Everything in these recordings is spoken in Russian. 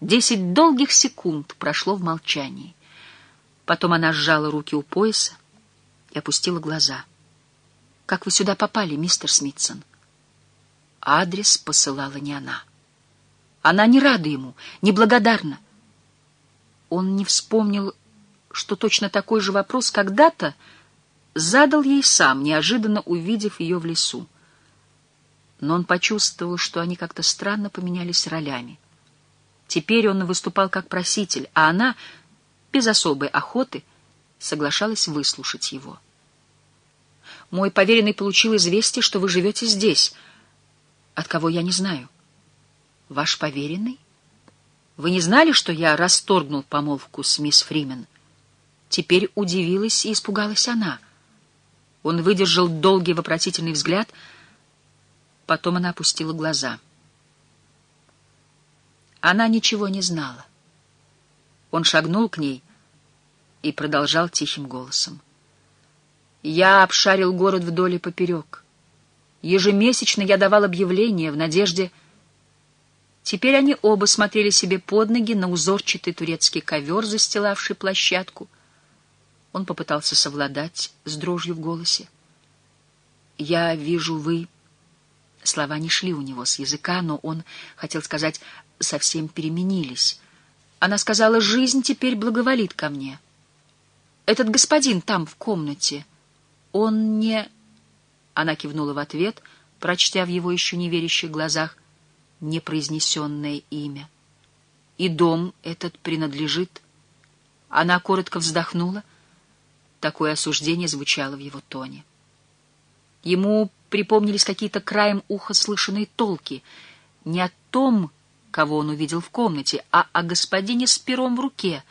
Десять долгих секунд прошло в молчании. Потом она сжала руки у пояса и опустила глаза. «Как вы сюда попали, мистер Смитсон?» Адрес посылала не она. Она не рада ему, не благодарна. Он не вспомнил, что точно такой же вопрос когда-то задал ей сам, неожиданно увидев ее в лесу. Но он почувствовал, что они как-то странно поменялись ролями. Теперь он выступал как проситель, а она, без особой охоты, соглашалась выслушать его. «Мой поверенный получил известие, что вы живете здесь. От кого я не знаю». «Ваш поверенный? Вы не знали, что я расторгнул помолвку с мисс Фримен?» Теперь удивилась и испугалась она. Он выдержал долгий вопросительный взгляд, потом она опустила глаза. Она ничего не знала. Он шагнул к ней и продолжал тихим голосом. Я обшарил город вдоль и поперек. Ежемесячно я давал объявления в надежде... Теперь они оба смотрели себе под ноги на узорчатый турецкий ковер, застилавший площадку. Он попытался совладать с дрожью в голосе. «Я вижу, вы...» Слова не шли у него с языка, но он хотел сказать «совсем переменились». Она сказала «жизнь теперь благоволит ко мне». «Этот господин там, в комнате, он не...» Она кивнула в ответ, прочтя в его еще неверящих глазах — непроизнесенное имя. И дом этот принадлежит... Она коротко вздохнула. Такое осуждение звучало в его тоне. Ему припомнились какие-то краем уха слышанные толки. Не о том, кого он увидел в комнате, а о господине с пером в руке.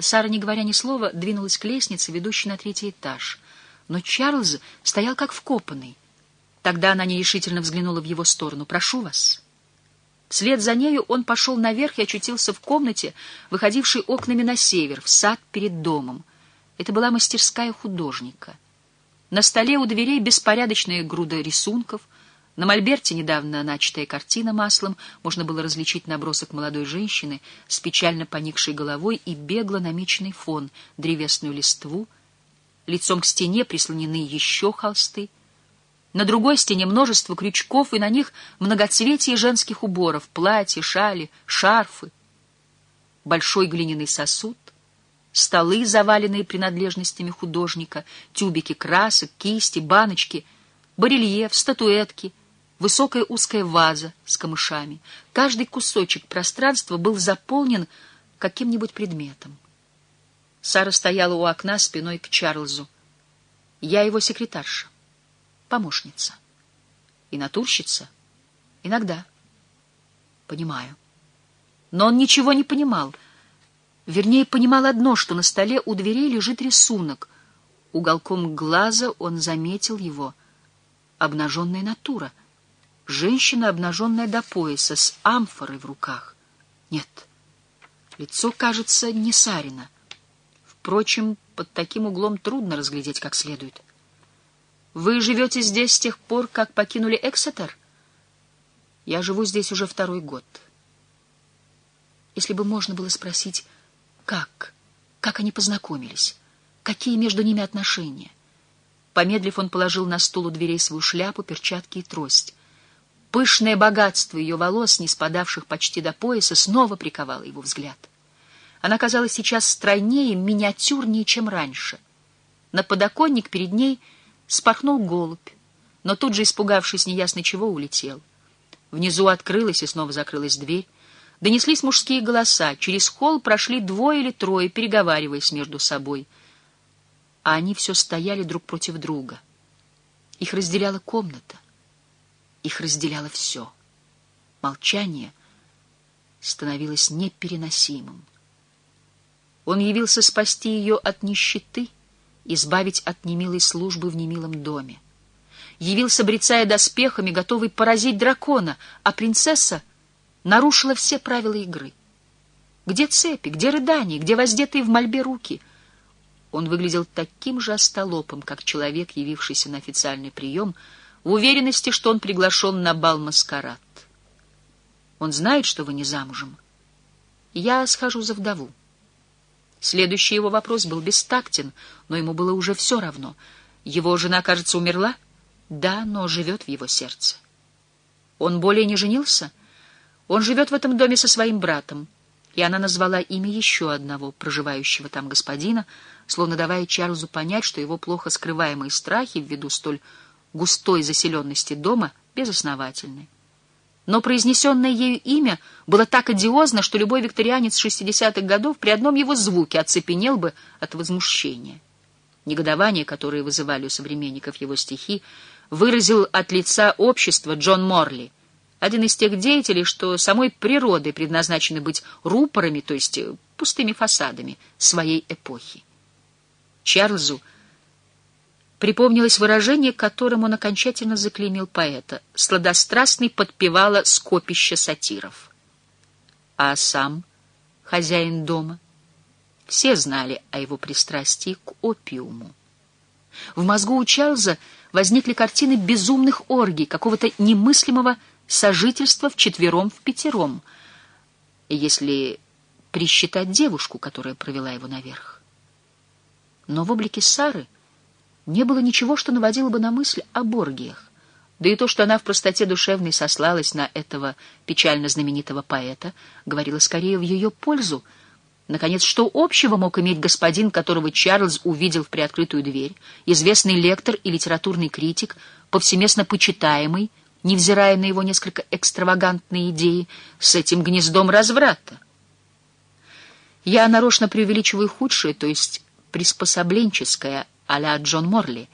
Сара, не говоря ни слова, двинулась к лестнице, ведущей на третий этаж. Но Чарльз стоял как вкопанный. Тогда она нерешительно взглянула в его сторону. «Прошу вас». Вслед за нею он пошел наверх и очутился в комнате, выходившей окнами на север, в сад перед домом. Это была мастерская художника. На столе у дверей беспорядочная груда рисунков. На мольберте недавно начатая картина маслом. Можно было различить набросок молодой женщины с печально поникшей головой и бегло намеченный фон, древесную листву. Лицом к стене прислонены еще холсты — на другой стене множество крючков, и на них многоцветие женских уборов, платья, шали, шарфы. Большой глиняный сосуд, столы, заваленные принадлежностями художника, тюбики красок, кисти, баночки, барельеф, статуэтки, высокая узкая ваза с камышами. Каждый кусочек пространства был заполнен каким-нибудь предметом. Сара стояла у окна спиной к Чарльзу. Я его секретарша помощница. И натурщица? Иногда. Понимаю. Но он ничего не понимал. Вернее, понимал одно, что на столе у дверей лежит рисунок. Уголком глаза он заметил его. Обнаженная натура. Женщина, обнаженная до пояса, с амфорой в руках. Нет, лицо, кажется, не Сарина. Впрочем, под таким углом трудно разглядеть как следует. — вы живете здесь с тех пор, как покинули Эксетер? Я живу здесь уже второй год. Если бы можно было спросить, как, как они познакомились, какие между ними отношения. Помедлив, он положил на стул у дверей свою шляпу, перчатки и трость. Пышное богатство ее волос, не спадавших почти до пояса, снова приковало его взгляд. Она казалась сейчас стройнее, миниатюрнее, чем раньше. На подоконник перед ней — спорхнул голубь, но тут же, испугавшись неясно чего, улетел. Внизу открылась и снова закрылась дверь. Донеслись мужские голоса. Через холл прошли двое или трое, переговариваясь между собой. А они все стояли друг против друга. Их разделяла комната. Их разделяло все. Молчание становилось непереносимым. Он явился спасти ее от нищеты — избавить от немилой службы в немилом доме. Явился, брецая доспехами, готовый поразить дракона, а принцесса нарушила все правила игры. Где цепи, где рыдания, где воздетые в мольбе руки? Он выглядел таким же остолопом, как человек, явившийся на официальный прием, в уверенности, что он приглашен на бал-маскарад. Он знает, что вы не замужем. Я схожу за вдову. Следующий его вопрос был бестактен, но ему было уже все равно. Его жена, кажется, умерла? Да, но живет в его сердце. Он более не женился? Он живет в этом доме со своим братом. И она назвала имя еще одного проживающего там господина, словно давая Чарльзу понять, что его плохо скрываемые страхи ввиду столь густой заселенности дома безосновательны. Но произнесенное ею имя было так одиозно, что любой викторианец 60-х годов при одном его звуке оцепенел бы от возмущения. Негодование, которое вызывали у современников его стихи, выразил от лица общества Джон Морли, один из тех деятелей, что самой природой предназначены быть рупорами, то есть пустыми фасадами своей эпохи. Чарльзу припомнилось выражение, которым он окончательно заклеймил поэта. Сладострастный подпевала скопище сатиров. А сам хозяин дома. Все знали о его пристрастии к опиуму. В мозгу у Чарльза возникли картины безумных оргий, какого-то немыслимого сожительства вчетвером в пятером, если присчитать девушку, которая провела его наверх. Но в облике Сары не было ничего, что наводило бы на мысль о Боргиях. Да и то, что она в простоте душевной сослалась на этого печально знаменитого поэта, говорило скорее в ее пользу. Наконец, что общего мог иметь господин, которого Чарльз увидел в приоткрытую дверь, известный лектор и литературный критик, повсеместно почитаемый, невзирая на его несколько экстравагантные идеи, с этим гнездом разврата? Я нарочно преувеличиваю худшее, то есть приспособленческое, а-ля Джон Морли,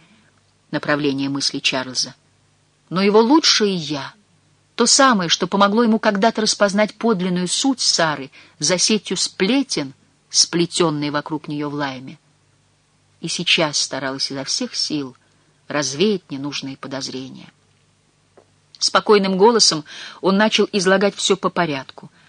направление мысли Чарльза. Но его лучшее «я» — то самое, что помогло ему когда-то распознать подлинную суть Сары за сетью сплетен, сплетенной вокруг нее в лайме. И сейчас старалась изо всех сил развеять ненужные подозрения. Спокойным голосом он начал излагать все по порядку —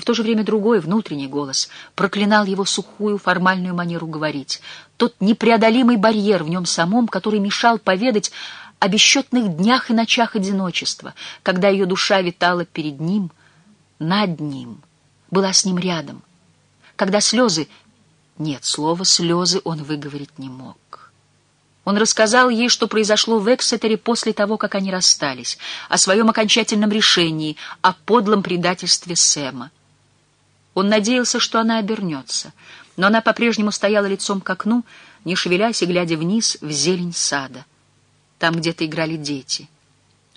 в то же время другой, внутренний голос, проклинал его сухую формальную манеру говорить, тот непреодолимый барьер в нем самом, который мешал поведать о бесчетных днях и ночах одиночества, когда ее душа витала перед ним, над ним, была с ним рядом, когда слезы... Нет, слова «слезы» он выговорить не мог. Он рассказал ей, что произошло в Эксетере после того, как они расстались, о своем окончательном решении, о подлом предательстве Сэма. Он надеялся, что она обернется, но она по-прежнему стояла лицом к окну, не шевелясь и глядя вниз в зелень сада. Там где-то играли дети.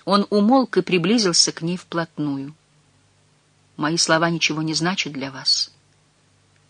Он умолк и приблизился к ней вплотную. «Мои слова ничего не значат для вас».